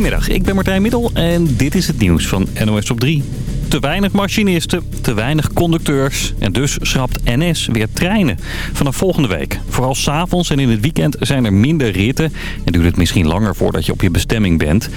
Goedemiddag, ik ben Martijn Middel en dit is het nieuws van NOS op 3. Te weinig machinisten, te weinig conducteurs en dus schrapt NS weer treinen. Vanaf volgende week. Vooral s'avonds en in het weekend zijn er minder ritten en duurt het misschien langer voordat je op je bestemming bent.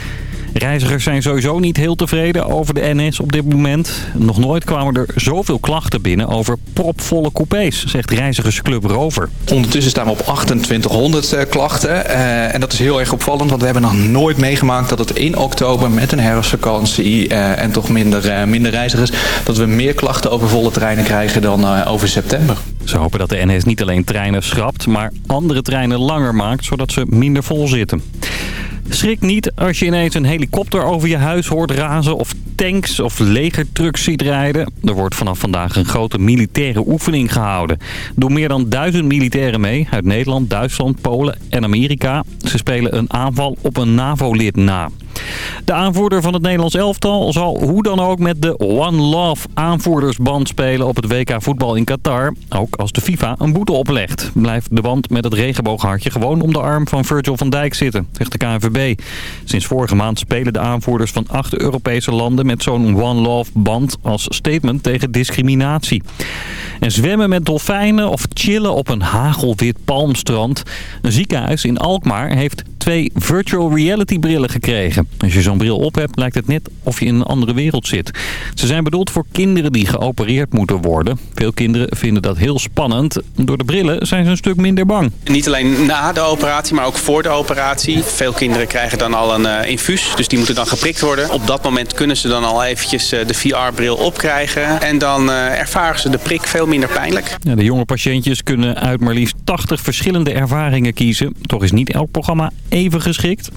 Reizigers zijn sowieso niet heel tevreden over de NS op dit moment. Nog nooit kwamen er zoveel klachten binnen over propvolle coupés, zegt reizigersclub Rover. Ondertussen staan we op 2800 eh, klachten. Eh, en dat is heel erg opvallend, want we hebben nog nooit meegemaakt dat het in oktober met een herfstvakantie eh, en toch minder, minder reizigers, dat we meer klachten over volle treinen krijgen dan over september. Ze hopen dat de NS niet alleen treinen schrapt, maar andere treinen langer maakt, zodat ze minder vol zitten. Schrik niet als je ineens een helikopter over je huis hoort razen of tanks of legertrucks ziet rijden. Er wordt vanaf vandaag een grote militaire oefening gehouden. Doen meer dan duizend militairen mee uit Nederland, Duitsland, Polen en Amerika. Ze spelen een aanval op een NAVO-lid na. De aanvoerder van het Nederlands elftal zal hoe dan ook met de One Love aanvoerdersband spelen op het WK voetbal in Qatar. Ook als de FIFA een boete oplegt. Blijft de band met het regenbooghartje gewoon om de arm van Virgil van Dijk zitten, zegt de KNVB. Sinds vorige maand spelen de aanvoerders van acht Europese landen met zo'n One Love band als statement tegen discriminatie. En zwemmen met dolfijnen of chillen op een hagelwit palmstrand. Een ziekenhuis in Alkmaar heeft twee virtual reality brillen gekregen. Als je zo'n bril op hebt, lijkt het net of je in een andere wereld zit. Ze zijn bedoeld voor kinderen die geopereerd moeten worden. Veel kinderen vinden dat heel spannend. Door de brillen zijn ze een stuk minder bang. Niet alleen na de operatie, maar ook voor de operatie. Veel kinderen krijgen dan al een uh, infuus, dus die moeten dan geprikt worden. Op dat moment kunnen ze dan al eventjes uh, de VR-bril opkrijgen. En dan uh, ervaren ze de prik veel minder pijnlijk. Ja, de jonge patiëntjes kunnen uit maar liefst 80 verschillende ervaringen kiezen. Toch is niet elk programma even geschikt.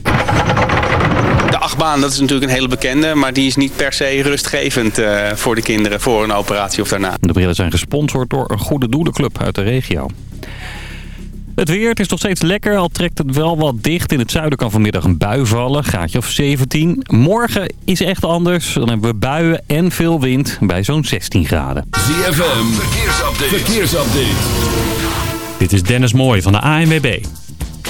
De achtbaan, dat is natuurlijk een hele bekende, maar die is niet per se rustgevend uh, voor de kinderen voor een operatie of daarna. De brillen zijn gesponsord door een goede doelenclub uit de regio. Het weer, het is nog steeds lekker, al trekt het wel wat dicht. In het zuiden kan vanmiddag een bui vallen, gaatje of 17. Morgen is echt anders. Dan hebben we buien en veel wind bij zo'n 16 graden. ZFM, verkeersupdate. verkeersupdate. Dit is Dennis Mooij van de ANWB.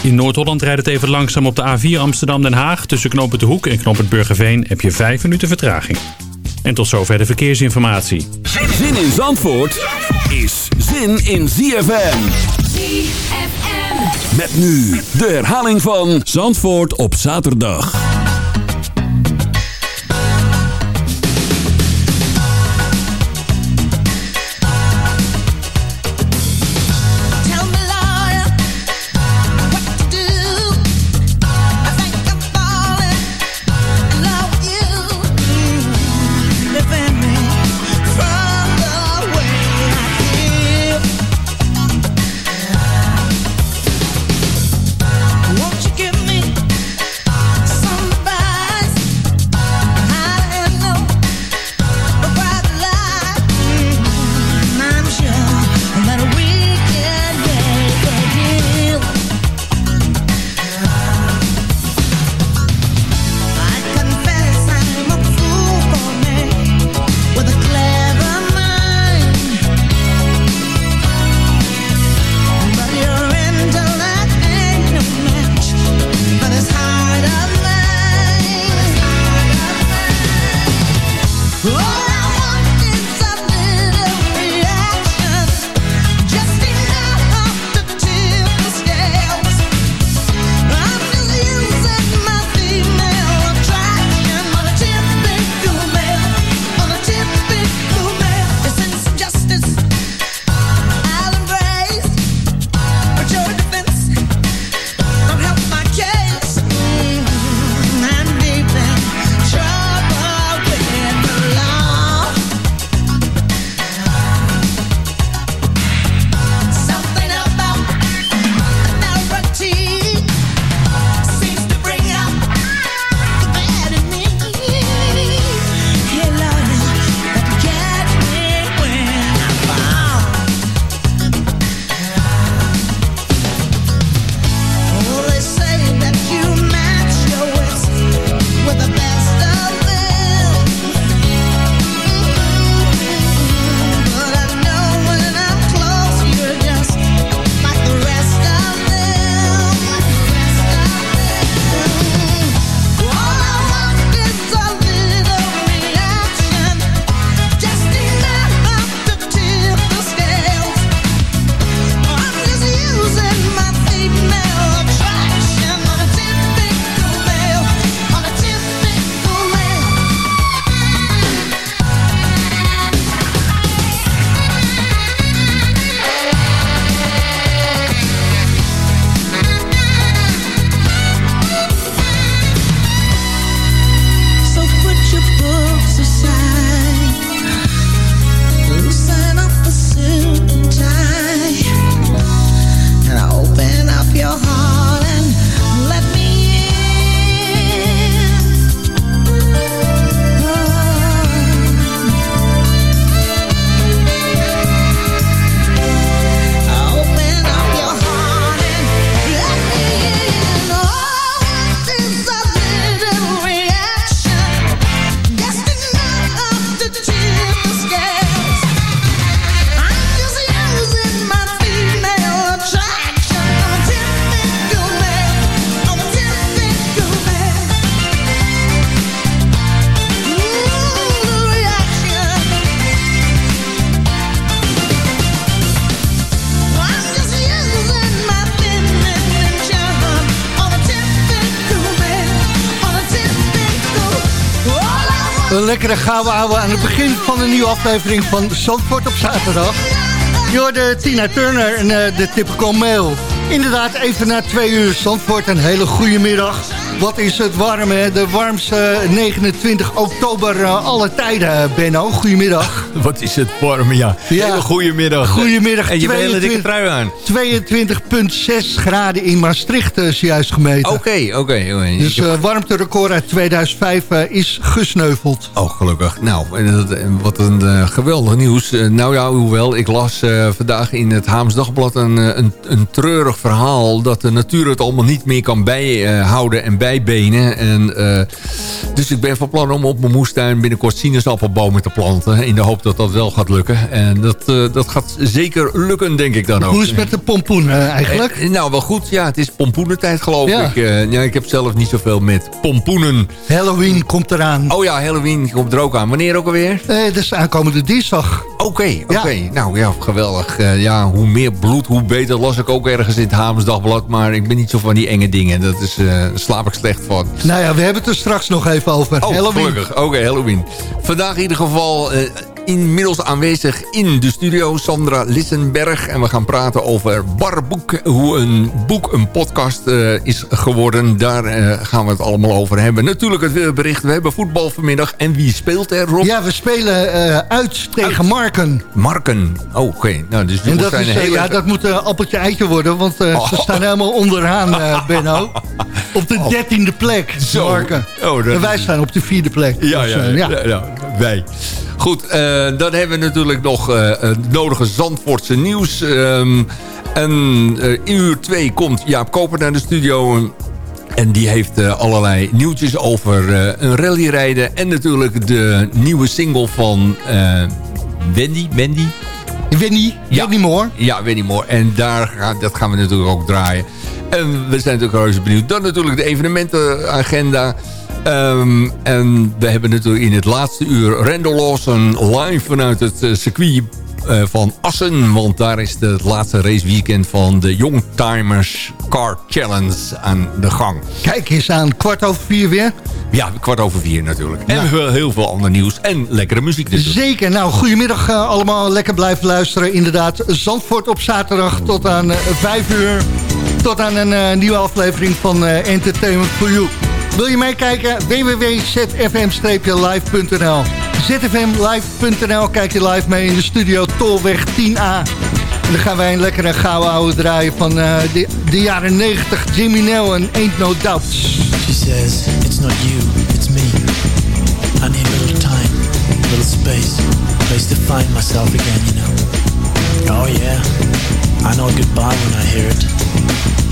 In Noord-Holland rijdt het even langzaam op de A4 Amsterdam-Den Haag. Tussen knooppunt De Hoek en knooppunt Burgerveen heb je 5 minuten vertraging. En tot zover de verkeersinformatie. Zin in Zandvoort is zin in ZFM. ZFM. Met nu de herhaling van Zandvoort op zaterdag. Lekkere gouden ouwe aan het begin van een nieuwe aflevering van Zandvoort op zaterdag. Je Tina Turner en uh, de Typical Mail. Inderdaad, even na twee uur Zandvoort. Een hele goede middag. Wat is het warm, hè? De warmste 29 oktober uh, alle tijden, Benno. Goedemiddag. Wat is het warm, ja. ja. Hele goedemiddag. Goedemiddag. En je hebt een hele dikke trui aan. 22,6 graden in Maastricht is juist gemeten. Oké, oké. Dus uh, warmterecord uit 2005 uh, is gesneuveld. Oh, gelukkig. Nou, wat een geweldig nieuws. nou ja, hoewel, ik las vandaag in het Haams Dagblad een, een, een, treurig verhaal... dat de natuur het allemaal niet meer kan bijhouden en bijbenen. En, dus ik ben van plan om op mijn moestuin binnenkort sinaasappelbomen te planten... in de hoop dat dat wel gaat lukken. En dat, dat gaat zeker lukken, denk ik dan ook. Hoe is het met de pompoen eigenlijk? nou, wel goed. Ja, het is pompoenentijd, geloof ik. ja, ik heb zelf niet zoveel met pompoenen. Halloween komt eraan. Oh ja, Halloween komt er ook aan. Wanneer ook alweer? Eh, dat is aankomende dinsdag. Oké, oké. Nou ja, geweldig. Ja, hoe meer bloed, hoe beter. Las ik ook ergens in het Hamersdagblad. Maar ik ben niet zo van die enge dingen. Dat is, uh, slaap ik slecht van. Nou ja, we hebben het er straks nog even over. Oh, Halloween. gelukkig. Oké, Halloween. Vandaag in ieder geval inmiddels aanwezig in de studio. Sandra Lissenberg. En we gaan praten over Barboek. Hoe een boek een podcast uh, is geworden. Daar uh, gaan we het allemaal over hebben. Natuurlijk het weerbericht. We hebben voetbal vanmiddag. En wie speelt er, Rob? Ja, we spelen uh, uit tegen uit. Marken. Marken. Oh, Oké. Okay. Nou, dus en dat, is, hele... ja, dat moet een appeltje eitje worden. Want oh. ze staan helemaal onderaan, Benno. Op de dertiende plek. Marken. Oh, en wij staan op de vierde plek. Ja, dus, ja, ja, ja. ja, wij. Goed, uh, dan hebben we natuurlijk nog uh, het nodige Zandvoortse nieuws. Um, en in uur 2 komt Jaap Koper naar de studio. En die heeft uh, allerlei nieuwtjes over uh, een rallyrijden. En natuurlijk de nieuwe single van uh, Wendy. Wendy? Wendy, ja. Wendy Moore. Ja, Wendy Moore. En daar dat gaan we natuurlijk ook draaien. En we zijn natuurlijk reuze benieuwd. Dan natuurlijk de evenementenagenda. Um, en we hebben natuurlijk in het laatste uur Randall Lawson live vanuit het uh, circuit uh, van Assen. Want daar is het laatste raceweekend van de Youngtimers Car Challenge aan de gang. Kijk eens aan, kwart over vier weer. Ja, kwart over vier natuurlijk. En nou. heel veel ander nieuws en lekkere muziek natuurlijk. Zeker. Nou, goedemiddag uh, allemaal. Lekker blijven luisteren. Inderdaad, Zandvoort op zaterdag tot aan uh, vijf uur. Tot aan een uh, nieuwe aflevering van Entertainment for You. Wil je meekijken? www.zfm-live.nl zfmlive.nl Kijk je live mee in de studio Tolweg 10A. En dan gaan wij een lekkere gouden oude draaien van uh, de, jaren 90. Jimmy Nell en Ain't No Doubts. She says, it's not you, it's me. I need a little time, a little space. A place to find myself again, you know. Oh yeah, I know goodbye when I hear it.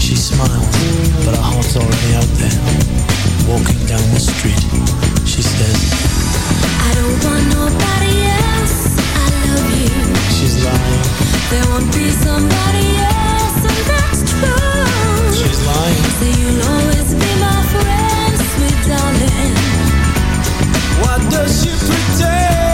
She smiles, but our heart's already out there. Walking down the street. She says, I don't want nobody else. I love you. She's lying. There won't be somebody else, and that's true. She's lying. So you'll always be my friend, sweet darling. What does she pretend?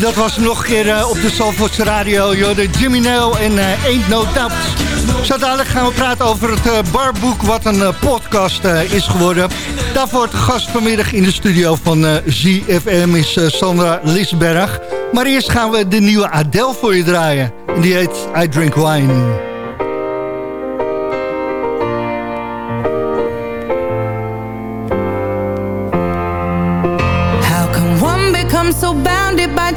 Dat was nog een keer eh, op de Zalvoortse radio. Joh, de Jimmy Nail en Ain't No Doubt. Zo dadelijk gaan we praten over het eh, barboek wat een podcast is geworden. Daarvoor de gast vanmiddag in de studio van ZFM is Sandra Lisberg. Maar eerst gaan we de nieuwe Adele voor je draaien. En die heet I Drink Wine. So by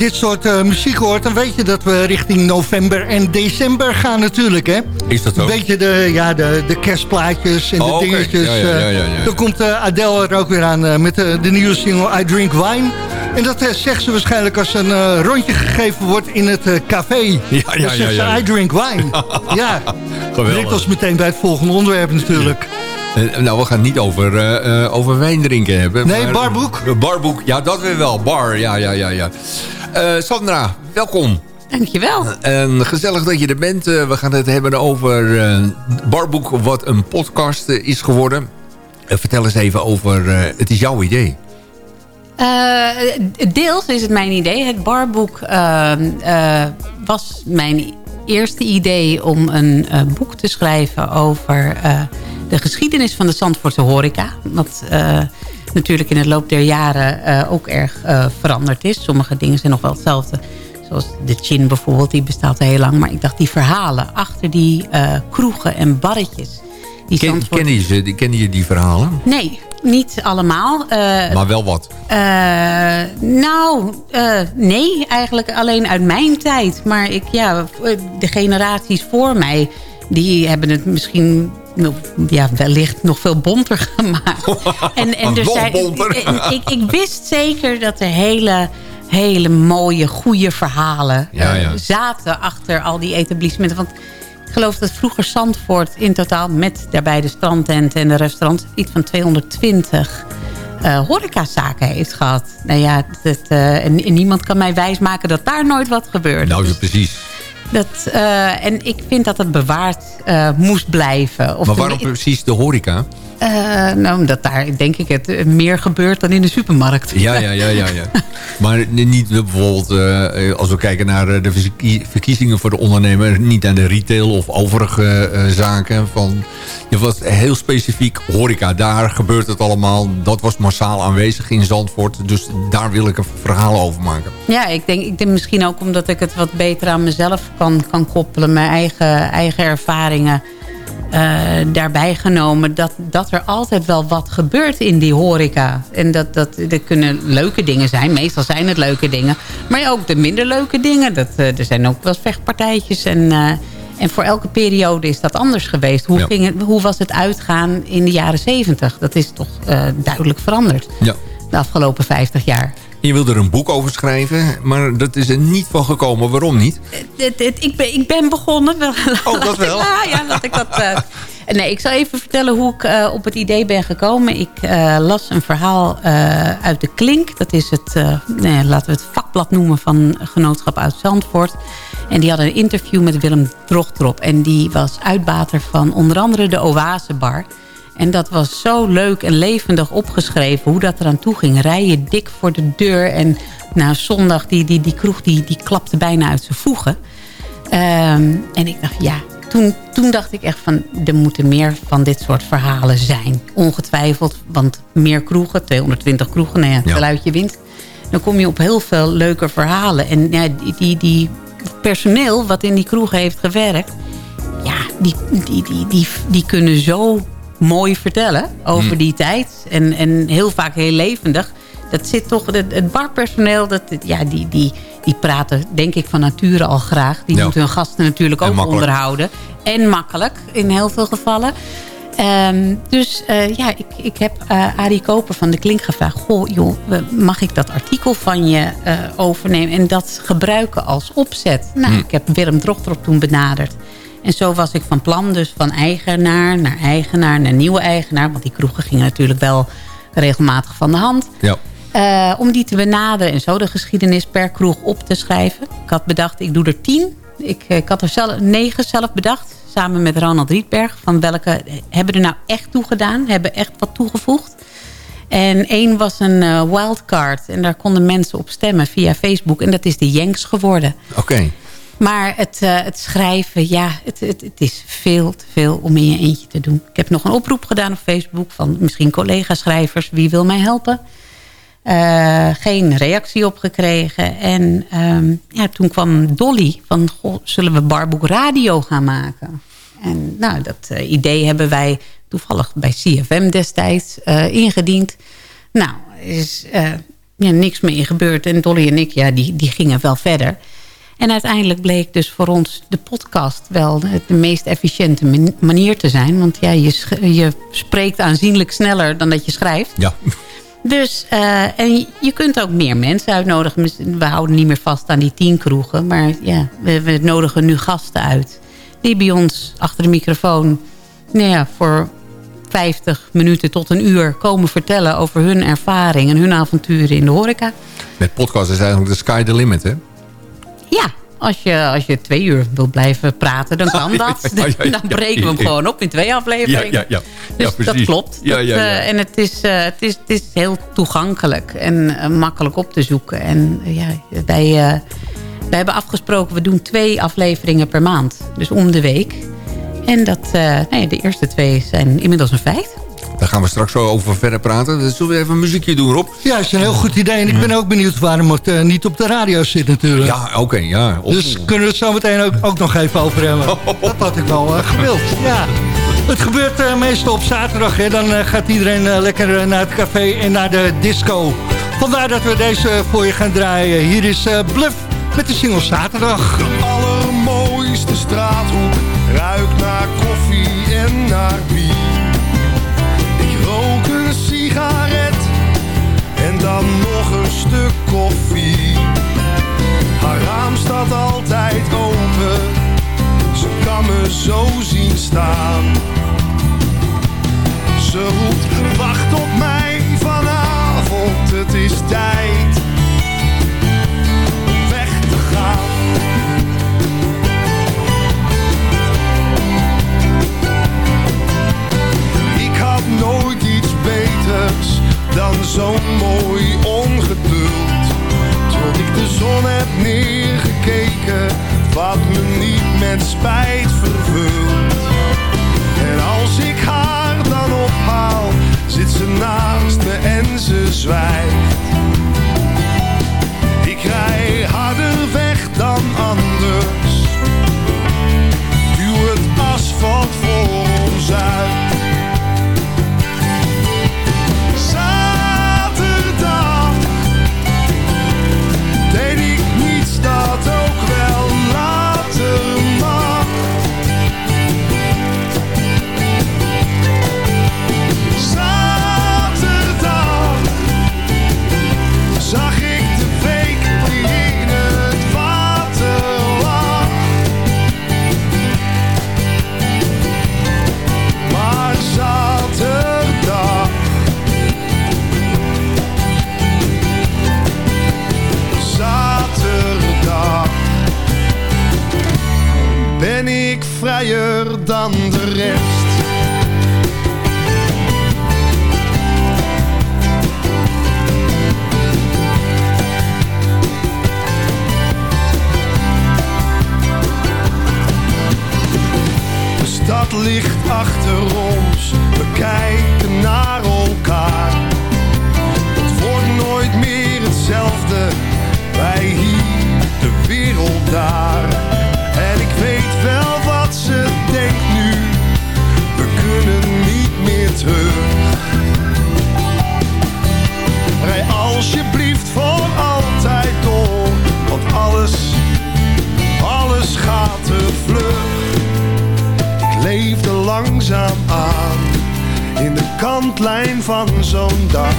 Dit soort uh, muziek hoort, dan weet je dat we richting november en december gaan natuurlijk, hè? Is dat zo? Een beetje de, ja, de, de kerstplaatjes en de Oh, dingetjes. Ja, ja, ja, ja, ja. eh, Dan komt uh, Adele er ook weer aan met de, de nieuwe single I Drink Wine. En dat zegt ze waarschijnlijk als een uh, rondje gegeven wordt in het uh, café. Ja, ja, dan zegt ja, ja. ze I Drink Wine. ja, Geweldig. ons meteen bij het volgende onderwerp natuurlijk. Eh, nou, we gaan het niet over, eh, eh, over wijn drinken hebben. Nee, maar- barboek. Eh, barboek, ja, dat weer wel. Bar, ja, ja, ja. ja. Eh, Sandra, welkom. Dankjewel. En gezellig dat je er bent. Eh, we gaan het hebben over eh, Barboek, wat een podcast is geworden. Vertel eens even over, het is jouw idee. Deels is het mijn idee. Het barboek eh, eh, was mijn eerste idee om een boek te schrijven over de geschiedenis van de Zandvoortse horeca. Wat eh, natuurlijk in het loop der jaren eh, ook erg eh, veranderd is. Sommige dingen zijn nog wel hetzelfde. Zoals de Chin bijvoorbeeld, die bestaat al heel lang. Maar ik dacht, die verhalen achter die eh, kroegen en barretjes... Die Ken, Zandvoort- ken, je ze, die- ken je die verhalen? Nee, niet allemaal. Maar wel wat. nou, nee, eigenlijk alleen uit mijn tijd. Maar ik, ja, de generaties voor mij, die hebben het misschien ja, wellicht nog veel bonter gemaakt. en, en bonter. en ik, ik wist zeker dat er hele, hele mooie, goede verhalen Ja, eh, ja. zaten achter al die etablissementen. Want ik geloof dat vroeger Zandvoort in totaal met daarbij de strandtenten en de restaurants iets van 220 eh horecazaken heeft gehad. Nou ja, dat, eh, en, en niemand kan mij wijsmaken dat daar nooit wat gebeurt. Nou, Dus ja, precies. Dat, eh, en ik vind dat het bewaard eh, moest blijven. Of Maar waarom precies de horeca? Eh, nou, omdat daar denk ik het eh, meer gebeurt dan in de supermarkt. Ja, ja, ja, ja. ja. maar niet bijvoorbeeld, eh, als we kijken naar de verkie- verkiezingen voor de ondernemer... niet aan de retail of overige zaken. Van, je was heel specifiek horeca. Daar gebeurt het allemaal. Dat was massaal aanwezig in Zandvoort. Dus daar wil ik een verhaal over maken. Ja, ik denk, ik denk misschien ook omdat ik het wat beter aan mezelf kan, kan koppelen. Mijn eigen, eigen ervaringen eh, daarbij genomen. Dat, dat er altijd wel wat gebeurt in die horeca. En dat, dat, dat kunnen leuke dingen zijn. Meestal zijn het leuke dingen. Maar ook de minder leuke dingen. Dat, eh, er zijn ook wel vechtpartijtjes. En, eh, en voor elke periode is dat anders geweest. Hoe, Ja. ging het, hoe was het uitgaan in de jaren zeventig? Dat is toch duidelijk veranderd. Ja. De afgelopen 50 jaar. Je wilde er een boek over schrijven, maar dat is er niet van gekomen. Waarom niet? Dit- dit- ik, ben, ik ben begonnen. Oh, dat wel? Ja, ja, laat ik dat... eh, nee, ik zal even vertellen hoe ik eh, op het idee ben gekomen. Ik eh, las een verhaal eh, uit de Klink. Dat is het, eh, nee, laten we het vakblad noemen van Genootschap uit Zandvoort. En die hadden een interview met Willem Drochtrop. En die was uitbater van onder andere de Oasebar. En dat was zo leuk en levendig opgeschreven. Hoe dat eraan toe ging. Rijen dik voor de deur. En nou, zondag, die, die, die kroeg die, die klapte bijna uit zijn voegen. Ehm, en ik dacht, ja, toen, toen dacht ik echt van... er moeten meer van dit soort verhalen zijn. Ongetwijfeld, want meer kroegen, 220 kroegen, nou ja, Ja. geluidje winst. Dan kom je op heel veel leuke verhalen. En ja, die, die, die personeel wat in die kroegen heeft gewerkt... ja, die, die, die, die, die kunnen zo mooi vertellen over die tijd. En, en heel vaak heel levendig. Dat zit toch, het, het barpersoneel, dat, ja, die, die, die praten denk ik van nature al graag. Die Ja. moeten hun gasten natuurlijk En ook makkelijk. onderhouden. En makkelijk in heel veel gevallen. Ehm, dus eh, ja, ik, ik heb eh Arie Koper van de Klink gevraagd... Goh, joh, mag ik dat artikel van je eh, overnemen... en dat gebruiken als opzet? Nou, ik heb Willem Drochterop toen benaderd. En zo was ik van plan dus van eigenaar naar eigenaar... naar nieuwe eigenaar, want die kroegen gingen natuurlijk wel regelmatig van de hand... Ja. Eh, om die te benaderen en zo de geschiedenis per kroeg op te schrijven. Ik had bedacht, ik doe er tien. Ik, eh, ik had er zelf, negen zelf bedacht. Samen met Ronald Rietberg. Van welke hebben er nou echt toegedaan? Hebben echt wat toegevoegd? En één was een eh, wildcard. En daar konden mensen op stemmen via Facebook. En dat is de Jenks geworden. Oké. Maar het, eh, het schrijven, ja, het, het, het is veel te veel om in je eentje te doen. Ik heb nog een oproep gedaan op Facebook van misschien collega-schrijvers. Wie wil mij helpen? Eh, geen reactie op gekregen. En ehm, ja, toen kwam Dolly van, zullen we Barboek Radio gaan maken? En nou, dat eh, idee hebben wij toevallig bij CFM destijds ingediend. Nou, is, ja, niks meer in gebeurd. En Dolly en ik, ja, die, die gingen wel verder. En uiteindelijk bleek dus voor ons de podcast wel de, de meest efficiënte manier te zijn. Want ja, je, je spreekt aanzienlijk sneller dan dat je schrijft. Ja. Dus, uh, en je kunt ook meer mensen uitnodigen. We houden niet meer vast aan die tien kroegen. Maar ja, we, we nodigen nu gasten uit. Die bij ons achter de microfoon nou ja, voor 50 minuten tot een uur komen vertellen over hun ervaring en hun avonturen in de horeca. Met podcast is eigenlijk de sky the limit, hè? Ja, als je, als je twee uur wilt blijven praten, dan kan dat. dan breken we hem gewoon op in twee afleveringen. Ja, ja, ja. Dus dat klopt. Dat, uh, en het is, uh, het, is, het is heel toegankelijk en uh, makkelijk op te zoeken. En ja, wij, wij hebben afgesproken, we doen twee afleveringen per maand. Dus om de week. En dat, nee, de eerste twee zijn inmiddels een feit. Daar gaan we straks zo over verder praten. Dus zullen we even een muziekje doen, Rob? Ja, dat is een heel goed idee. En ik ben ook benieuwd waarom het uh, niet op de radio zit natuurlijk. Ja, oké, ja. Dus kunnen we het zo meteen ook, ook nog even over hebben. Dat had ik wel uh, gewild, ja. Het gebeurt uh, meestal op zaterdag. Hè. Dan gaat iedereen lekker naar het café en naar de disco. Vandaar dat we deze voor je gaan draaien. Hier is Bluff met de single Zaterdag. De allermooiste straathoek ruikt naar koffie en naar bier. Dan nog een stuk koffie. Haar raam staat altijd open, ze kan me zo zien staan. Ze roept, wacht op mij vanavond, het is tijd om weg te gaan. Ik had nooit iets beters dan zo'n mooi ongeduld. Tot ik de zon heb neergekeken, wat me niet met spijt vervult. En als ik haar dan ophaal, zit ze naast me en ze zwijgt. Ik rij harder weg dan anders, duw het asfalt dan de rest. De stad ligt achter ons, we kijken naar elkaar. Het wordt nooit meer hetzelfde, wij hier, de wereld daar. Langzaam aan, in de kantlijn van zo'n dag.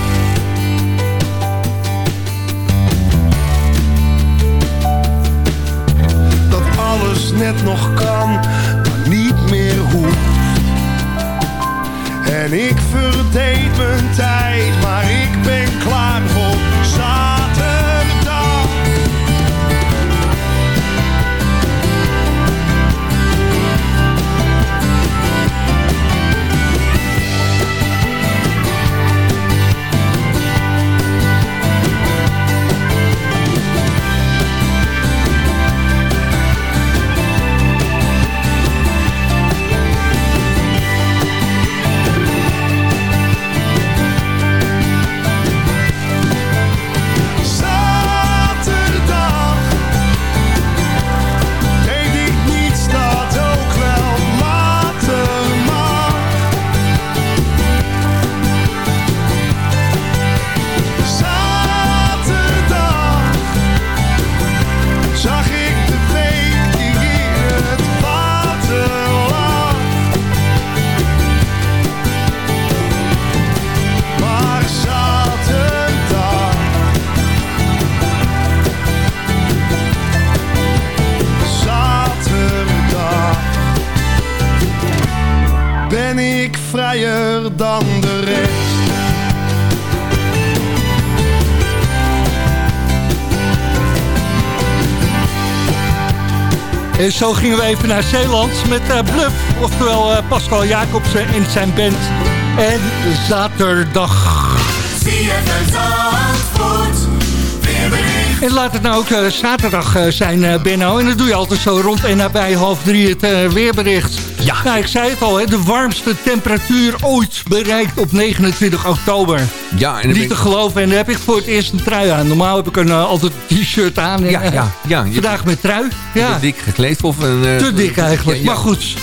Dat alles net nog kan niet meer hoeft. En ik verdeed mijn tijd, maar ik ben klaar voor En zo gingen we even naar Zeeland met uh, Bluff. Oftewel uh, Pascal Jacobsen en zijn band. En zaterdag. En laat het nou ook uh, zaterdag zijn, Benno. En dat doe je altijd zo rond en nabij half drie het weerbericht. Ja. Nou, ik zei het al, hè, de warmste temperatuur ooit bereikt op 29 oktober. Ja, en Niet te geloven. En dan heb ik voor het eerst een trui aan. Normaal heb ik een, altijd een t-shirt aan. En, ja, ja, ja. Vandaag met trui. Ja. Te dik gekleed of een... Te dik eigenlijk, ja, ja. maar goed.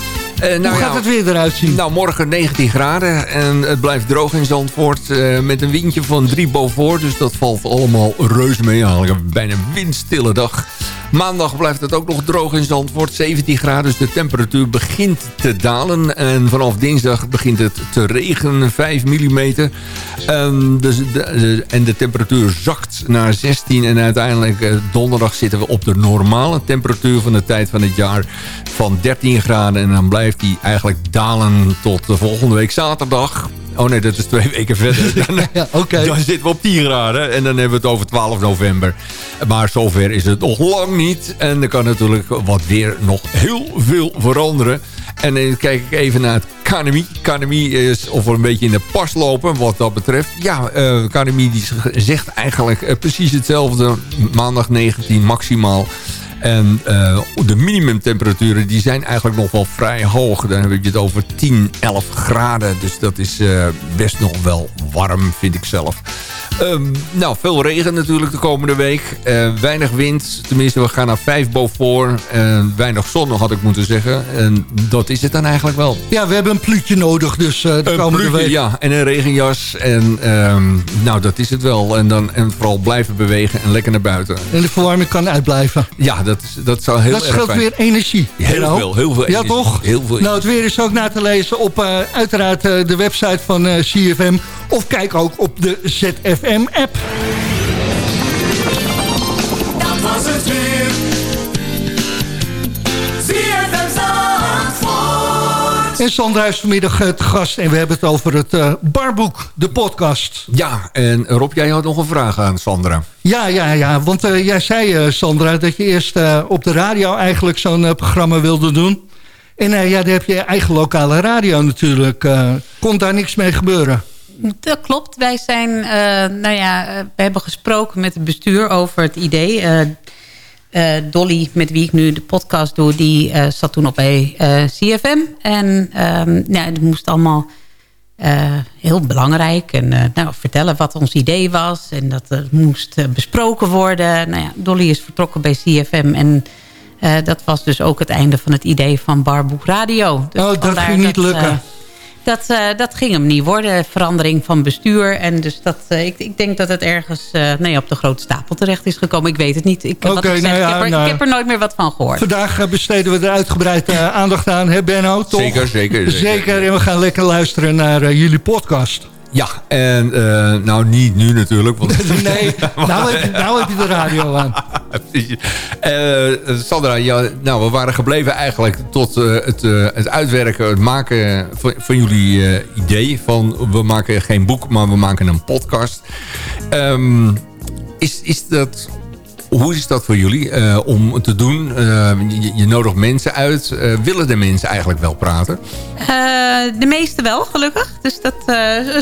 Uh, nou, Hoe gaat het weer eruit zien? Nou, morgen 19 graden en het blijft droog in Zandvoort uh, met een windje van 3 boven. Dus dat valt allemaal reuze mee. Eigenlijk bijna windstille dag. Maandag blijft het ook nog droog in Zandvoort. 17 graden, de temperatuur begint te dalen. En vanaf dinsdag begint het te regenen, 5 mm. En de, en de temperatuur zakt naar 16. En uiteindelijk uh, donderdag zitten we op de normale temperatuur van de tijd van het jaar van 13 graden. En dan blijft die eigenlijk dalen tot de volgende week zaterdag. Oh nee, dat is twee weken verder. Dan, ja, okay. dan zitten we op 10 graden. En dan hebben we het over 12 november. Maar zover is het nog lang niet. En er kan natuurlijk wat weer nog heel veel veranderen. En dan kijk ik even naar het. KNMI is of we een beetje in de pas lopen wat dat betreft. Ja, uh, die zegt eigenlijk uh, precies hetzelfde. Maandag 19 maximaal. En uh, de minimumtemperaturen die zijn eigenlijk nog wel vrij hoog. Dan heb je het over 10, 11 graden. Dus dat is uh, best nog wel warm, vind ik zelf. Um, nou, veel regen natuurlijk de komende week. Uh, weinig wind. Tenminste, we gaan naar 5 boven. Weinig zon, had ik moeten zeggen. En dat is het dan eigenlijk wel. Ja, we hebben een pluutje nodig dus de een komende pluutje, week. Ja, en een regenjas. En um, nou, dat is het wel. En, dan, en vooral blijven bewegen en lekker naar buiten. En de verwarming kan uitblijven. Ja, dat, is, dat zou heel dat erg scheelt fijn. weer energie. Heel nou. veel, heel veel Ja, energie. toch? Heel veel nou, het weer is ook na te lezen op uh, uiteraard uh, de website van uh, CFM. Of kijk ook op de ZFM-app. Dat was het weer. En Sandra is vanmiddag uh, te gast en we hebben het over het uh, barboek, de podcast. Ja, en Rob, jij had nog een vraag aan Sandra. Ja, ja, ja, want uh, jij zei, Sandra, dat je eerst op de radio eigenlijk zo'n programma wilde doen. En ja, daar heb je je eigen lokale radio natuurlijk. kon daar niks mee gebeuren? Dat klopt. Wij zijn, nou ja, we hebben gesproken met het bestuur over het idee... Uh, Dolly, met wie ik nu de podcast doe, die uh, zat toen op bij uh, CFM. En um, ja, het moest allemaal heel belangrijk. En nou, vertellen wat ons idee was. En dat het moest besproken worden. Nou ja, Dolly is vertrokken bij CFM. En dat was dus ook het einde van het idee van Barboek Radio. Dus oh, dat ging niet dat, lukken. Dat, uh, dat ging hem niet worden. Verandering van bestuur. En dus dat, uh, ik, ik denk dat het ergens uh, nee, op de grote stapel terecht is gekomen. Ik weet het niet. Ik, okay, ik, nou zeg, ja, ik, heb er, nou, ik heb er nooit meer wat van gehoord. Vandaag besteden we er uitgebreid aandacht aan, hè Benno? Toch? Zeker, zeker, zeker. Zeker, en we gaan lekker luisteren naar jullie podcast. Ja, en uh, nou niet nu natuurlijk. Want... nee, nou heb, je, nou heb je de radio aan. uh, Sandra, ja, nou, we waren gebleven eigenlijk tot uh, het, het, uitwerken, het maken van, van jullie idee. Van we maken geen boek, maar we maken een podcast. Um, is, is dat hoe is dat voor jullie uh, om te doen? Uh, je, je nodigt mensen uit. Uh, willen de mensen eigenlijk wel praten? de meeste wel, gelukkig. Dus dat,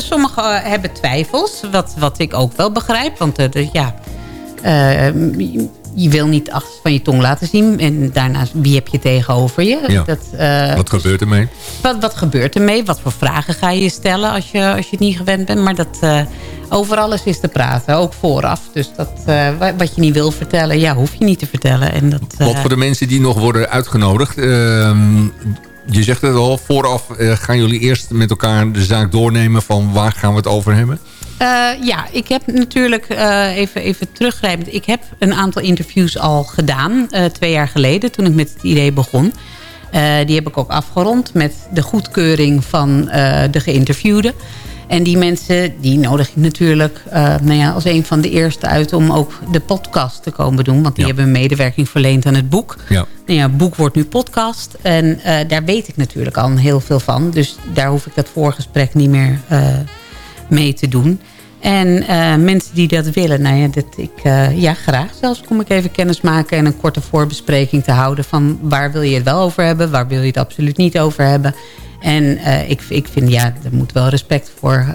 sommigen hebben twijfels. Wat, wat ik ook wel begrijp. Want ja, je wil niet achter van je tong laten zien. En daarnaast, wie heb je tegenover je? Ja. Dat, wat gebeurt ermee? Wat, wat gebeurt ermee? Wat voor vragen ga je stellen als je, als je het niet gewend bent? Maar dat, uh, over alles is te praten, ook vooraf. Dus dat, uh, wat je niet wil vertellen, ja, hoef je niet te vertellen. En dat, wat voor de mensen die nog worden uitgenodigd... je zegt het al, vooraf gaan jullie eerst met elkaar de zaak doornemen... van waar gaan we het over hebben? Uh, ja, ik heb natuurlijk, uh, even, even teruggrijpend... ik heb een aantal interviews al gedaan, uh, twee jaar geleden... toen ik met het idee begon. die heb ik ook afgerond met de goedkeuring van de geïnterviewden. En die mensen, die nodig ik natuurlijk uh, nou ja, als een van de eerste uit... om ook de podcast te komen doen. Want die Ja. hebben medewerking verleend aan het boek. Ja. Nou ja, boek wordt nu podcast. En eh, daar weet ik natuurlijk al heel veel van. Dus daar hoef ik dat voorgesprek niet meer eh, mee te doen. En eh, mensen die dat willen, nou ja, dat ik, eh, ja, graag. Zelfs kom ik even kennis maken en een korte voorbespreking te houden... van waar wil je het wel over hebben, waar wil je het absoluut niet over hebben. En eh, ik, ik vind, ja, er moet wel respect voor...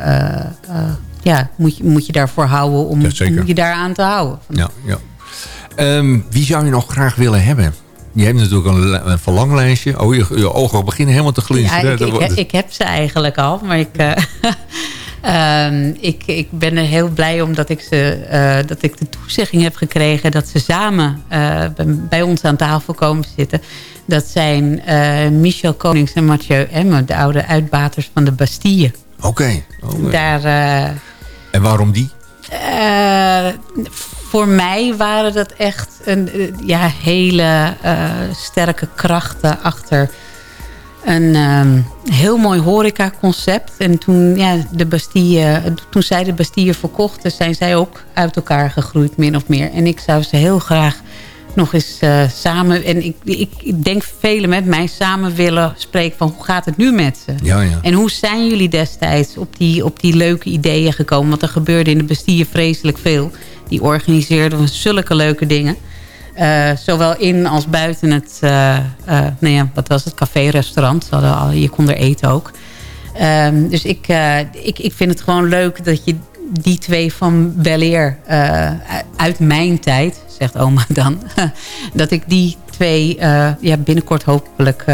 ja, moet je, moet je daarvoor houden om, Ja, om je daaraan te houden. Ja, ja. Ehm, wie zou je nog graag willen hebben? Je hebt natuurlijk een, li- een verlanglijstje. Oh, je, je ogen beginnen helemaal te Ja, glinsteren. ik, Dat ik, wordt- ik heb ze eigenlijk al, maar ik, eh, ehm, ik, ik ben er heel blij omdat ik, ze, eh, dat ik de toezegging heb gekregen... dat ze samen eh, bij, ons aan tafel komen zitten. Dat zijn eh, Michel Konings en Mathieu Emme, de oude uitbaters van de Bastille. Oké. Daar... eh, En waarom die? voor mij waren dat echt een, ja, hele sterke krachten achter een ehm, heel mooi horecaconcept. En toen, ja, de Bastille, toen zij de Bastille verkochten, zijn zij ook uit elkaar gegroeid, min of meer. En ik zou ze heel graag nog eens eh, samen... En ik, ik, ik denk velen met mij samen willen spreken van hoe gaat het nu met ze? Ja, ja. En hoe zijn jullie destijds op die, op die leuke ideeën gekomen? Want er gebeurde in de Bastille vreselijk veel. Die organiseerden zulke leuke dingen. Eh, zowel in als buiten het, eh, eh, nou ja, wat was het, hadden al- Je kon er eten ook. Ehm, dus ik, ik, ik vind het gewoon leuk dat je die twee van weleer eh, uit mijn tijd, zegt oma dan, dat ik die twee ja, binnenkort hopelijk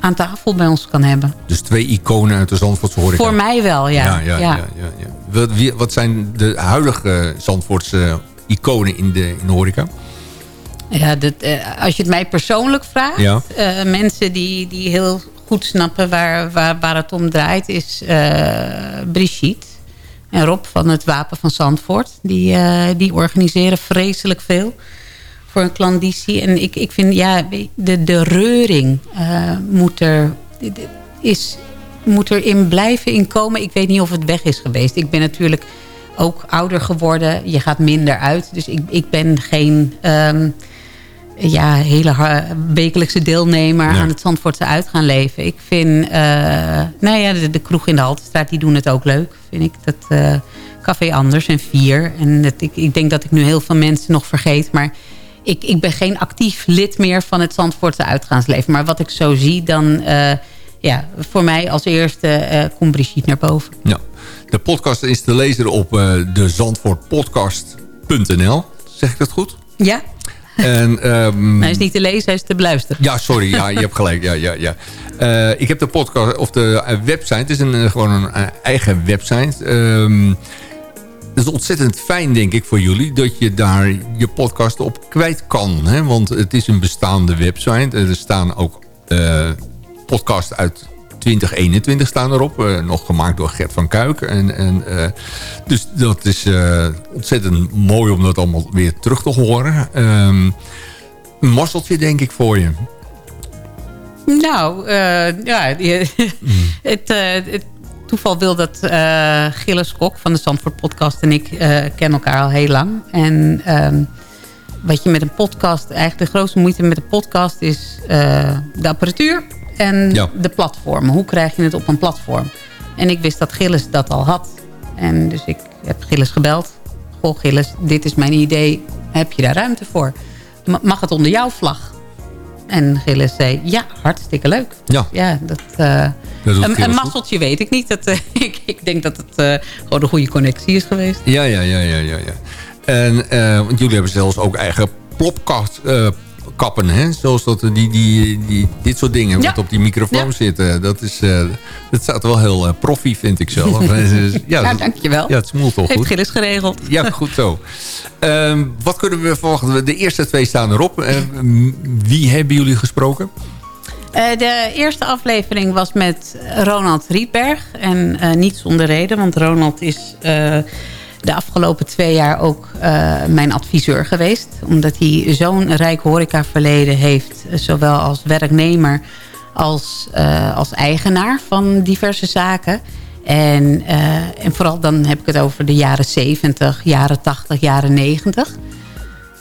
aan tafel bij ons kan hebben. Dus twee iconen uit de Zandvoortse horeca. Voor mij wel, ja. Ja, ja, ja. ja. Wat, wat zijn de huidige Zandvoortse iconen in de, in de horeca? Ja, dat, eh, als je het mij persoonlijk vraagt... Ja. eh, mensen die, die heel goed snappen waar, waar, waar het om draait... is eh, Brigitte en Rob van het Wapen van Zandvoort. Die, die organiseren vreselijk veel voor een klanditie. En ik, ik vind, ja, de, de reuring moet, er, is, moet erin blijven inkomen. Ik weet niet of het weg is geweest. Ik ben natuurlijk ook ouder geworden. Je gaat minder uit. Dus ik, ik ben geen... ehm, ja, hele wekelijkse deelnemer aan het Zandvoortse uitgaanleven. Ik vind, eh, nou ja, de, de kroeg in de Haltestraat, die doen het ook leuk, vind ik. Dat eh, Café Anders en Vier. En dat, ik, ik denk dat ik nu heel veel mensen nog vergeet, maar ik, ik ben geen actief lid meer van het Zandvoortse uitgaansleven. Maar wat ik zo zie, dan, eh, ja, voor mij als eerste komt Brigitte naar boven. Ja. De podcast is te lezen op eh de zandvoortpodcast.nl. Zeg ik dat goed? Ja, En, ehm, hij is niet te lezen, hij is te beluisteren. Ja, sorry. Ja, je hebt gelijk. Ja, ja, ja. Eh, ik heb de podcast, of de eh, website. Het is een, eh, gewoon een eigen website. Ehm, het is ontzettend fijn, denk ik, voor jullie... dat je daar je podcast op kwijt kan. Hè? Want het is een bestaande website. Er staan ook eh podcasts uit 2021 staan erop. eh, nog gemaakt door Gert van Kuik. En, en, eh, dus dat is eh, ontzettend mooi om dat allemaal weer terug te horen. Ehm, een mazzeltje, denk ik, voor je. Nou, ja, die- het, het toeval wil dat Gilles Kok van de Zandvoort podcast en ik kennen elkaar al heel lang. En ehm, wat je met een podcast, eigenlijk de grootste moeite met een podcast is de apparatuur en Ja. de platform. Hoe krijg je het op een platform? En ik wist dat Gilles dat al had. En dus ik heb Gilles gebeld. Goh Gilles, dit is mijn idee. Heb je daar ruimte voor? Ma- Mag het onder jouw vlag? En Gilles zei, ja, hartstikke leuk. Ja. Ja, dat, eh, Dat een, een goed. mazzeltje weet ik niet. Dat, eh, ik, ik denk dat het eh, gewoon een goede connectie is geweest. Ja, ja, ja, ja, ja. ja. En jullie hebben zelfs ook eigen plopkast kappen, hè? Zoals dat, eh, die, die, die, dit soort dingen Ja. wat op die microfoon Ja. zitten. Dat, is, eh, dat staat wel heel eh profi, vind ik zelf. Dus, Ja, dat- dankjewel. Ja, het smoelt toch Heeft goed. Gilles geregeld. Ja, goed zo. Ehm, wat kunnen we verwachten? De eerste twee staan erop. Wie hebben jullie gesproken? De eerste aflevering was met Ronald Rietberg. En niet zonder reden, want Ronald is de afgelopen twee jaar ook eh, mijn adviseur geweest. Omdat hij zo'n rijk horecaverleden heeft. eh, Zowel als werknemer als, eh, als eigenaar van diverse zaken. En, uh, en vooral dan heb ik het over de jaren 70, jaren 80, jaren 90.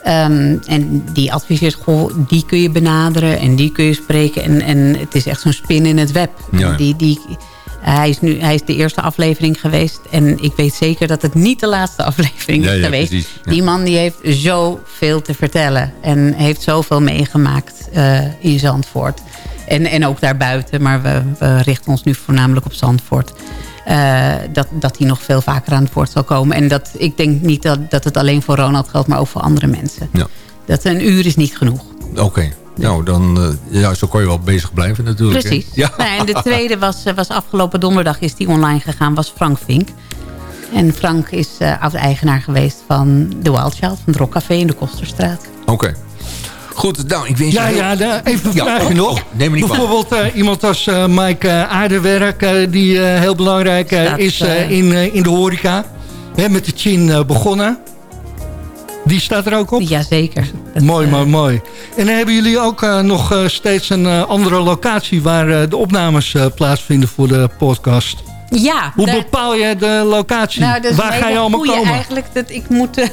Um, en die adviseert, goh, die kun je benaderen en die kun je spreken. En, en het is echt zo'n spin in het web. Ja. Die, die, hij, is nu, hij is de eerste aflevering geweest. En ik weet zeker dat het niet de laatste aflevering Ja, is ja, geweest. precies, ja. Die man die heeft zoveel te vertellen. En heeft zoveel meegemaakt eh, in Zandvoort. En, en ook daarbuiten. Maar we, we richten ons nu voornamelijk op Zandvoort. Eh, dat, dat hij nog veel vaker aan het woord zal komen. En dat, ik denk niet dat, dat het alleen voor Ronald geldt, maar ook voor andere mensen. Ja. Dat een uur is niet genoeg. Oké. Nou, dan eh, ja, zo kon je wel bezig blijven natuurlijk. Precies. Ja. Nou, en de tweede was, eh, was afgelopen donderdag is die online gegaan, was Frank Vink. En Frank is eh, oud-eigenaar geweest van The Wild Child, van het Rockcafé in de Kosterstraat. Oké. Goed, nou, ik wens je... Ja, heel- ja, de- even een Ja, vraagje oh, nog. neem me niet kwalijk. Bijvoorbeeld eh, iemand als eh, Mike Aardewerk, eh, die eh, heel belangrijk Staat, is in, in de horeca. Hè, met de chin eh, begonnen. Die staat er ook op? Jazeker. Dat, mooi, eh, mooi, mooi. En dan hebben jullie ook eh, nog eh, steeds een andere locatie... waar de opnames plaatsvinden voor de podcast. Ja. Hoe daar- bepaal je de locatie? Nou, waar ga je allemaal komen? Eigenlijk, dat ik moet,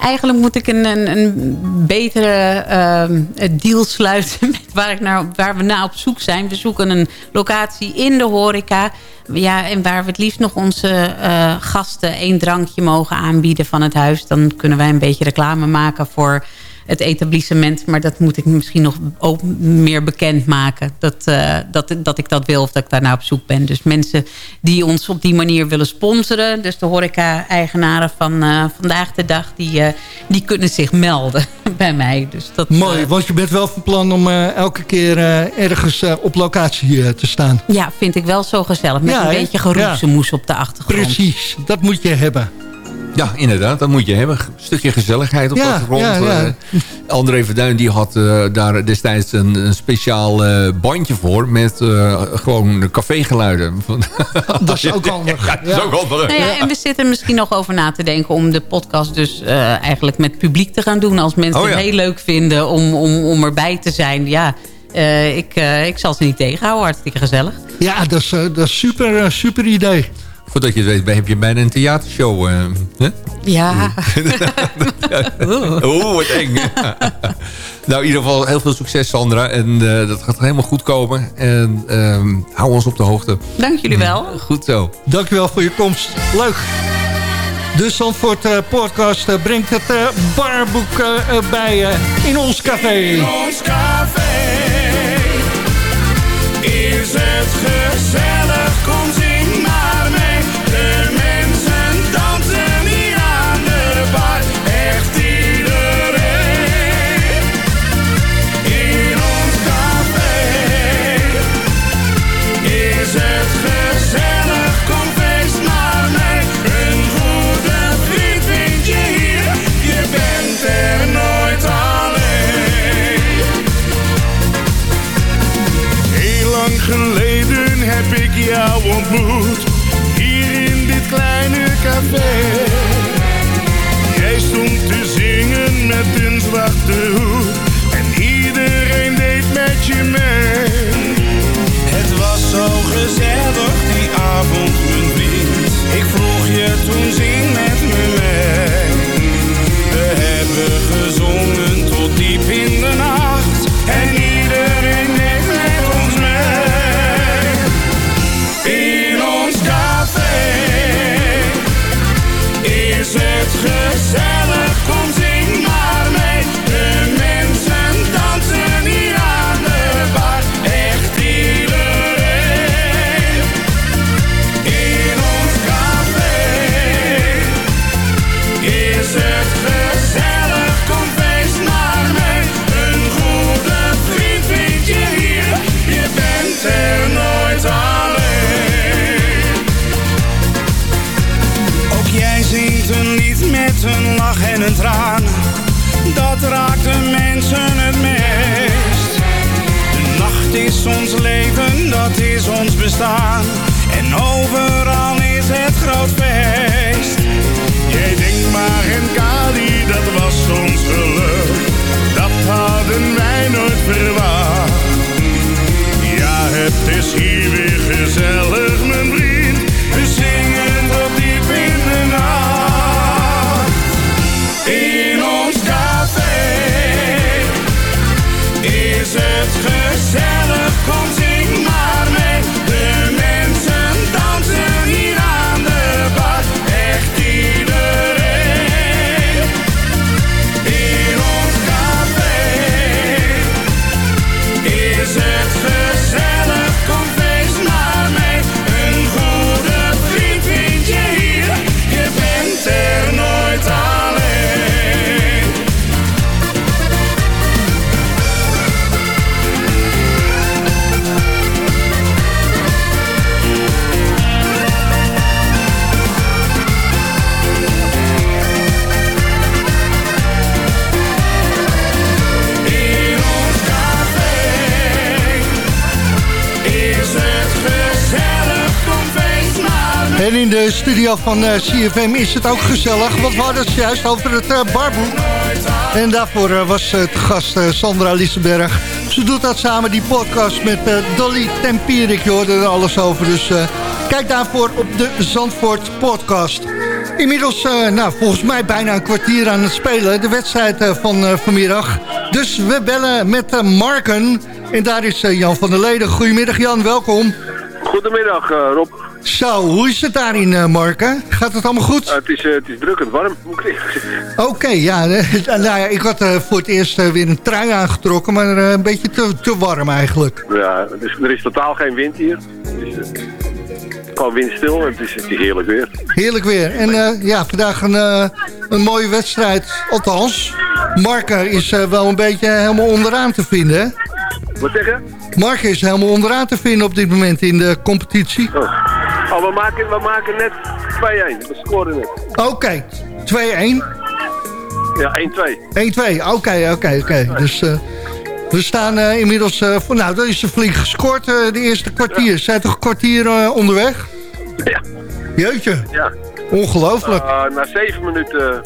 eigenlijk moet ik een, een, een betere ehm, deal sluiten... Met waar, ik naar, waar we naar op zoek zijn. We zoeken een locatie in de horeca. Ja, en waar we het liefst nog onze eh, gasten één drankje mogen aanbieden van het huis. Dan kunnen wij een beetje reclame maken voor het etablissement. Maar dat moet ik misschien nog ook meer bekend maken. Dat, eh, dat, dat ik dat wil of dat ik daarna op zoek ben. Dus mensen die ons op die manier willen sponsoren. Dus de horeca-eigenaren van eh, vandaag de dag. Die, eh, die kunnen zich melden bij mij. Dus dat, Mooi, want je bent wel van plan om elke keer ergens op locatie te staan. ja, vind ik wel zo gezellig. Met Ja, een beetje geroezemoes op de achtergrond. Precies, dat moet je hebben. Ja, inderdaad, dat moet je hebben. Een stukje gezelligheid op Ja, de grond. ja, ja. André Verduin die had eh, daar destijds een, een speciaal eh, bandje voor... met eh, gewoon de cafégeluiden. Van- Dat is ook handig. Ja, dat is ook handig. Nou ja, en we zitten er misschien nog over na te denken om de podcast dus eh, eigenlijk met publiek te gaan doen. Als mensen Oh ja. het heel leuk vinden om, om, om erbij te zijn. Ja, eh, ik, eh, ik zal ze niet tegenhouden. Hartstikke gezellig. Ja, dat is, eh, dat is super, eh, super idee. Voordat je het weet, heb je bijna een theatershow. eh, hè? Ja. Oeh, wat eng. nou, in ieder geval heel veel succes, Sandra. En eh, dat gaat helemaal goed komen. En ehm, hou ons op de hoogte. Dank jullie wel. Goed zo. Dankjewel voor je komst. Leuk. De Zandvoort eh, podcast brengt het barboek bij in ons café. ons café is het gezellig, studio van uh, CFM is het ook gezellig, want we hadden het juist over het uh, barboek. En daarvoor uh, was het gast Sandra Liseberg. Ze doet dat samen, die podcast met Dolly Tempierik. Je hoorde er alles over, dus kijk daarvoor op de Zandvoort podcast. Inmiddels, nou, volgens mij bijna een kwartier aan het spelen. De wedstrijd van vanmiddag. Dus we bellen met Marken. En daar is Jan van der Leden. Goedemiddag Jan, welkom. Goedemiddag Rob. Zo, hoe is het daarin, uh, Marke? Gaat het allemaal goed? Uh, het, is, uh, het is drukkend warm, moet ik Oké, okay, ja, nou ja. Ik had voor het eerst weer een trui aangetrokken, maar een beetje te, te warm eigenlijk. Ja, dus er is totaal geen wind hier. Het is gewoon windstil en het is, het is heerlijk weer. Heerlijk weer. En ja, vandaag een, een mooie wedstrijd. Althans, Marke is wel een beetje helemaal onderaan te vinden, hè? Wat zeggen? Marke is helemaal onderaan te vinden op dit moment in de competitie. Oh. Oh, we maken, we maken net 2-1. We scoren net. Oké, okay. 2-1. Ja, 1-2. 1-2, oké, oké, oké. Dus uh, we staan uh, inmiddels... Uh, voor, nou, dat is er flink gescoord de eerste kwartier. Ja. Zijn toch een kwartier onderweg? Ja. Jeutje. Ja. Ongelooflijk. na 7 minuten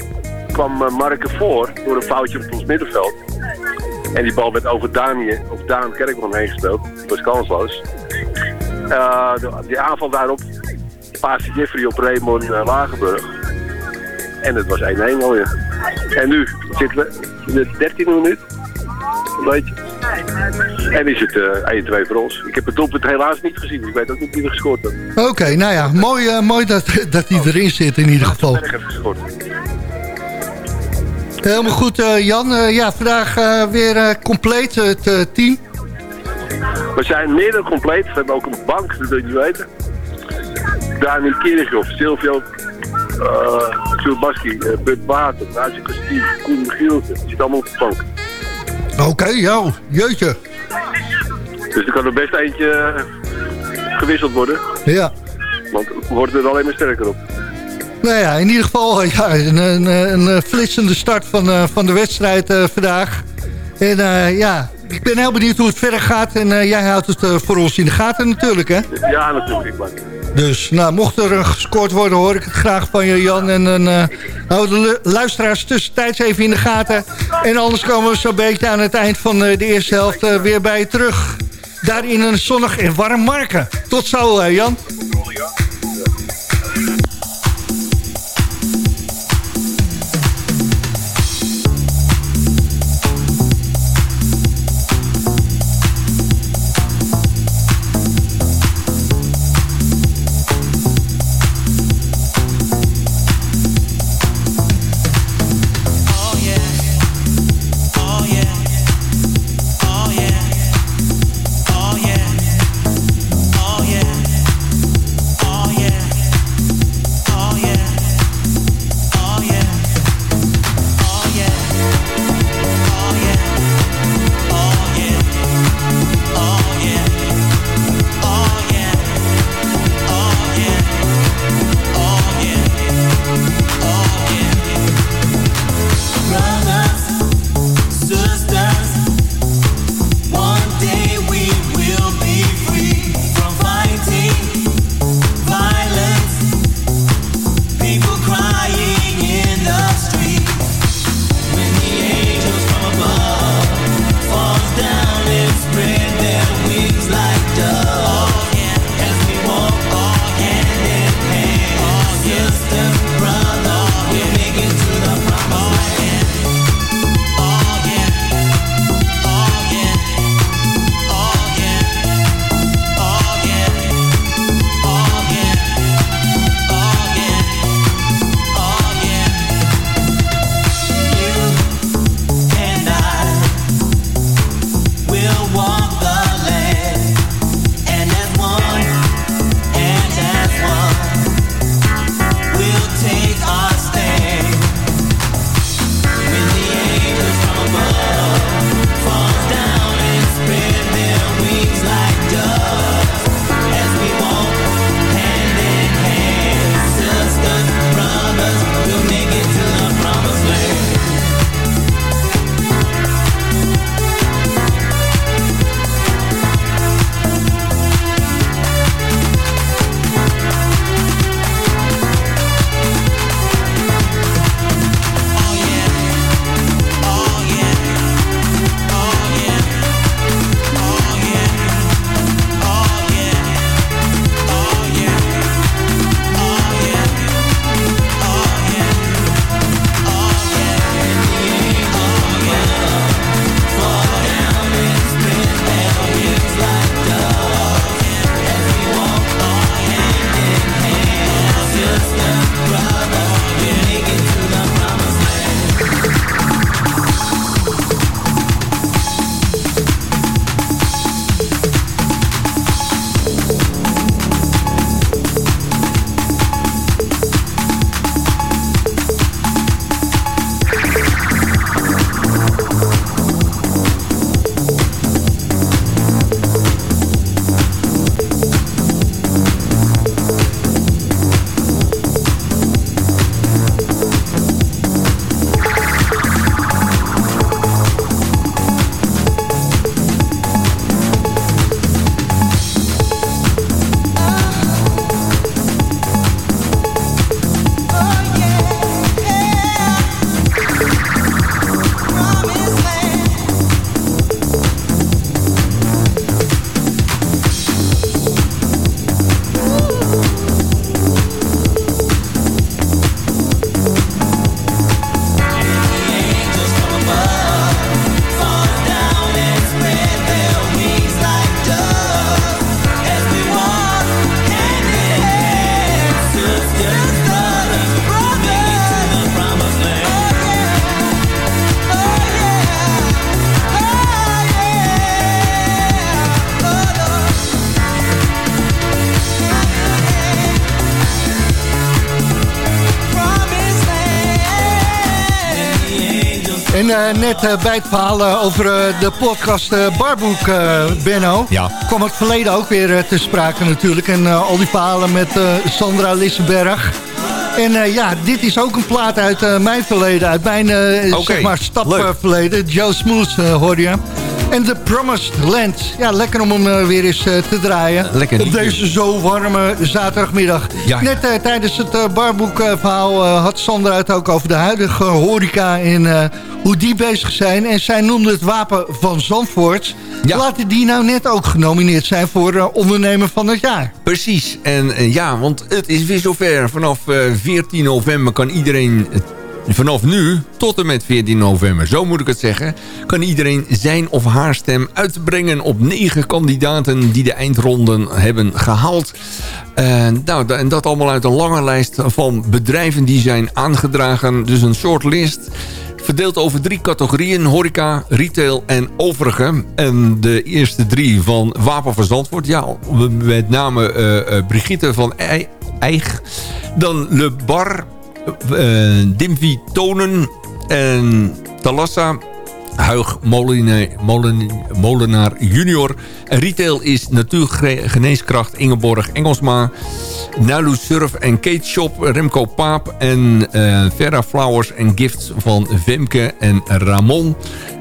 kwam Marke voor door een foutje op ons middenveld. En die bal werd over Danië, of Daan Kerkman heen gespeeld. Dat was kansloos. De, die aanval daarop paasde Jeffrey op Raymond uh, Lagenburg. En het was 1-1 alweer. En nu zitten we in de 13e minuut. Een beetje. En is het uh, 1-2 voor ons. Ik heb het doelpunt helaas niet gezien. Ik weet ook niet wie er gescoord heeft. Oké, okay, nou ja, mooi, uh, mooi dat, dat hij erin zit in ieder geval. heeft gescoord. Helemaal goed, uh, Jan. Ja, vandaag weer compleet het team. We zijn meer dan compleet. We hebben ook een bank, dat wil je weten. Daniel Kirchhoff, Silvio uh, Silbaski, uh, Bud Baten, Nazi Kostien, Koen Gielsen. Die zit allemaal op de bank. Oké, okay, ja, jeetje. Dus er kan er best eentje gewisseld worden. Ja. Want we worden er alleen maar sterker op. Nou ja, in ieder geval ja, een, een, een flitsende start van, van de wedstrijd uh, vandaag. En uh, ja, ik ben heel benieuwd hoe het verder gaat. En uh, jij houdt het uh, voor ons in de gaten natuurlijk, hè? Ja, natuurlijk. Dus, nou, mocht er gescoord worden, hoor ik het graag van je, Jan. En dan uh, houden de luisteraars tussentijds even in de gaten. En anders komen we zo'n beetje aan het eind van de eerste helft weer bij je terug. Daar in een zonnig en warm marken. Tot zo, Jan. Net eh, bij het verhaal over eh, de podcast eh, Barboek, Benno... Ja. kwam het verleden ook weer te sprake natuurlijk. En al die verhalen met Sandra Lissenberg. En ja, dit is ook een plaat uit mijn verleden. Uit mijn zeg maar stapverleden. Joe Smooth uh, hoorde je. En The Promised Land. Ja, lekker om hem weer eens te draaien. Lekker Op deze zo warme zaterdagmiddag. Ja. Net tijdens het barboek-verhaal had Sandra het ook over de huidige horeca... en hoe die bezig zijn. En zij noemde het wapen van Zandvoort. Ja. Laten die nou net ook genomineerd zijn voor ondernemer van het jaar. Precies. En ja, want het is weer zover. Vanaf 14 november kan iedereen vanaf nu tot en met 14 november, zo moet ik het zeggen... kan iedereen zijn of haar stem uitbrengen op negen kandidaten... die de eindronden hebben gehaald. Uh, nou, en dat allemaal uit een lange lijst van bedrijven die zijn aangedragen. Dus een soort list... Verdeeld over drie categorieën, horeca, retail en overige. En de eerste drie van Wapen van. Ja, met name uh, uh, Brigitte van Eig. Dan Le Bar, uh, Dimvi Tonen en Talassa. Huig Molenaar, junior. Retail is Natuurgeneeskracht Ingeborg Engelsma. Nalu Surf en Kate Shop Remco Paap. En uh, Vera Flowers en Gifts van Femke en Ramon.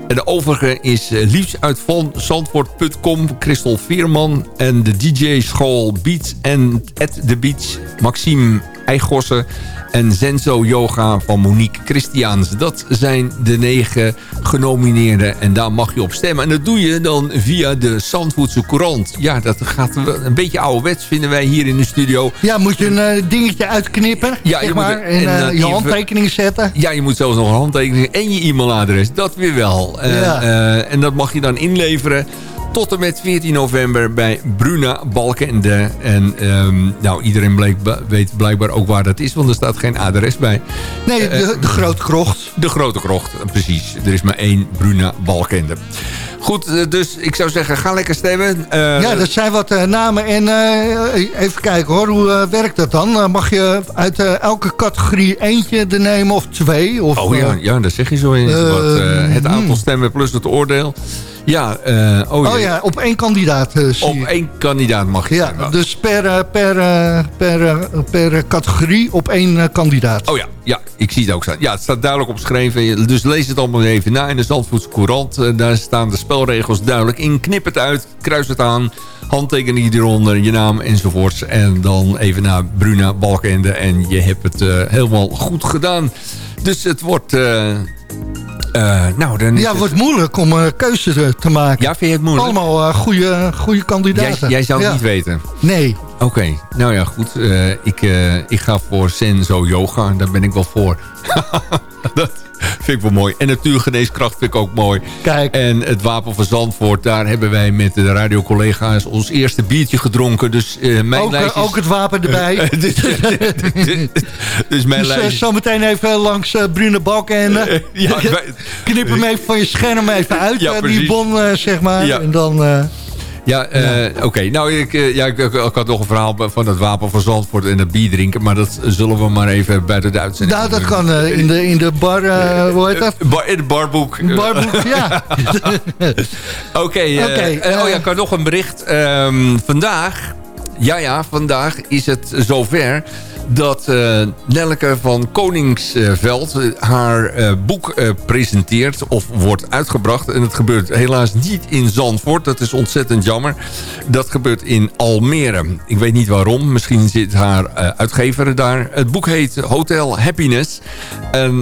En de overige is uh, Liefs uit van Zandvoort.com, Christel Veerman. En de DJ-school Beats en At The Beach, Maxime Eigossen en Zenzo Yoga van Monique Christiaans. Dat zijn de negen genomineerden en daar mag je op stemmen. En dat doe je dan via de Zandvoortse Courant. Ja, dat gaat een beetje ouderwets vinden wij hier in de studio. Ja, moet je een uh, dingetje uitknippen ja, zeg je maar, moet, en, en uh, je handtekening zetten. Ja, je moet zelfs nog een handtekening en je e-mailadres. Dat weer wel. Uh, ja. en dat mag je dan inleveren tot en met 14 november bij Bruna Balkende. En um, nou, iedereen bleek, weet blijkbaar ook waar dat is, want er staat geen adres bij. Nee, de, de Grote Krocht. De Grote Krocht, precies. Er is maar één Bruna Balkende. Goed, dus ik zou zeggen, ga lekker stemmen. Uh, ja, dat zijn wat uh, namen. En uh, even kijken hoor, hoe werkt dat dan? mag je uit elke categorie eentje er nemen of twee? Of, oh ja, ja, dat zeg je zo eens. wat, het aantal stemmen plus het oordeel. Ja, uh, oh, oh, ja, op één kandidaat uh, zie Op je. één kandidaat mag je Ja, stemmen. dus per, per, per, per categorie op één kandidaat. Oh ja, ja, ik zie het ook staan. Ja, het staat duidelijk opgeschreven. Dus lees het allemaal even na in de Zandvoortse Courant. Daar staan de spelregels duidelijk in. Knip het uit, kruis het aan, handtekening eronder, je naam enzovoorts. En dan even naar Bruna Balkende en je hebt het helemaal goed gedaan. Dus het wordt... Uh, nou, dan ja, het wordt moeilijk om uh, keuze te, te, maken. Ja, vind je het moeilijk? Allemaal uh, goede, goede kandidaten. Jij, jij zou het ja. niet weten? Nee. Oké, okay. nou ja, goed. ik, ik ga voor Senzo Yoga. Daar ben ik wel voor. dat vind ik wel mooi. En natuurgeneeskracht vind ik ook mooi. Kijk. En het Wapen van Zandvoort, daar hebben wij met de radiocollega's ons eerste biertje gedronken. Dus uh, mijn ook, lijst is... ook het wapen erbij. dus, dus mijn dus, lijst... Zometeen even langs Brune Balk en ja, knip hem even van je scherm even uit, ja, die bon, zeg maar. Ja. En dan... Ja, uh, ja. oké. Okay. Nou, ik, uh, ja, ik, ik, ik, had nog een verhaal van het wapen van Zandvoort en het bier drinken. Maar dat zullen we maar even buiten de uitzending Nou, dat kan uh, in, de, in de bar, hoe heet dat? Bar, in het barboek. Barboek, ja. Oké, okay, okay, oh ja, ik had nog een bericht. Um, vandaag, ja ja, vandaag is het zover dat uh, van Koningsveld haar uh, boek presenteert of wordt uitgebracht. En het gebeurt helaas niet in Zandvoort. Dat is ontzettend jammer. Dat gebeurt in Almere. Ik weet niet waarom. Misschien zit haar uitgever daar. Het boek heet Hotel Happiness. En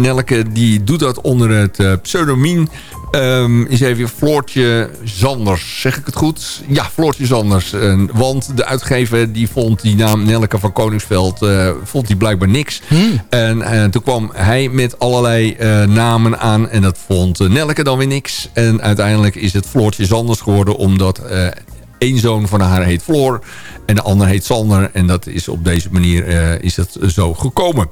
Nelleke die doet dat onder het pseudoniem Um, is even Floortje Zanders. Zeg ik het goed? Ja, Floortje Zanders. Uh, want de uitgever die vond die naam Nelke van Koningsveld uh, vond die blijkbaar niks. Hmm. En uh, toen kwam hij met allerlei namen aan. En dat vond Nelke dan weer niks. En uiteindelijk is het Floortje Zanders geworden. Omdat Eén zoon van haar heet Floor. En de ander heet Sander. En dat is op deze manier uh, is dat zo gekomen.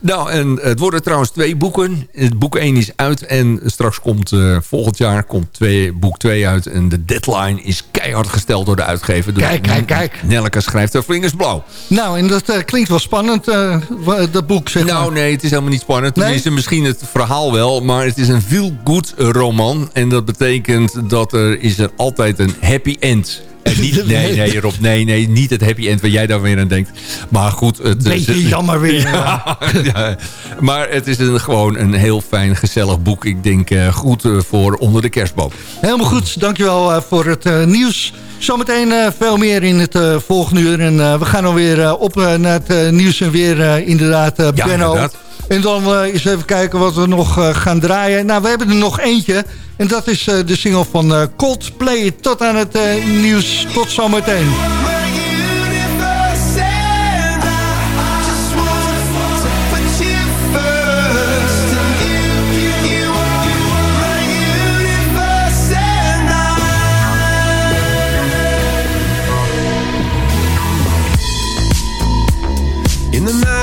Nou, en het worden trouwens twee boeken. Het boek 1 is uit. En straks komt uh, volgend jaar komt twee, boek 2 uit. En de deadline is keihard gesteld door de uitgever. Dus kijk, kijk, kijk. Nelleke schrijft er vlingersblauw. Nou, en dat uh, klinkt wel spannend, dat boek, zeg Nou, maar. nee, het is helemaal niet spannend. Tenminste, nee? misschien het verhaal wel. Maar het is een feel-good roman. En dat betekent dat er is er altijd een happy end niet, nee, nee, Rob, nee, nee, niet het happy end waar jij daar weer aan denkt. Maar goed. Het, Beetje het, jammer weer. Ja, ja, maar het is een, gewoon een heel fijn, gezellig boek. Ik denk uh, goed uh, voor onder de kerstboom. Helemaal goed, dankjewel uh, voor het nieuws. Zometeen veel meer in het volgende uur. En we gaan alweer op naar het nieuws en weer inderdaad, ja, Benno. Inderdaad. En dan uh, eens even kijken wat we nog uh, gaan draaien. Nou, we hebben er nog eentje. En dat is uh, de single van Coldplay. Tot aan het nieuws. Tot zometeen.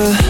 her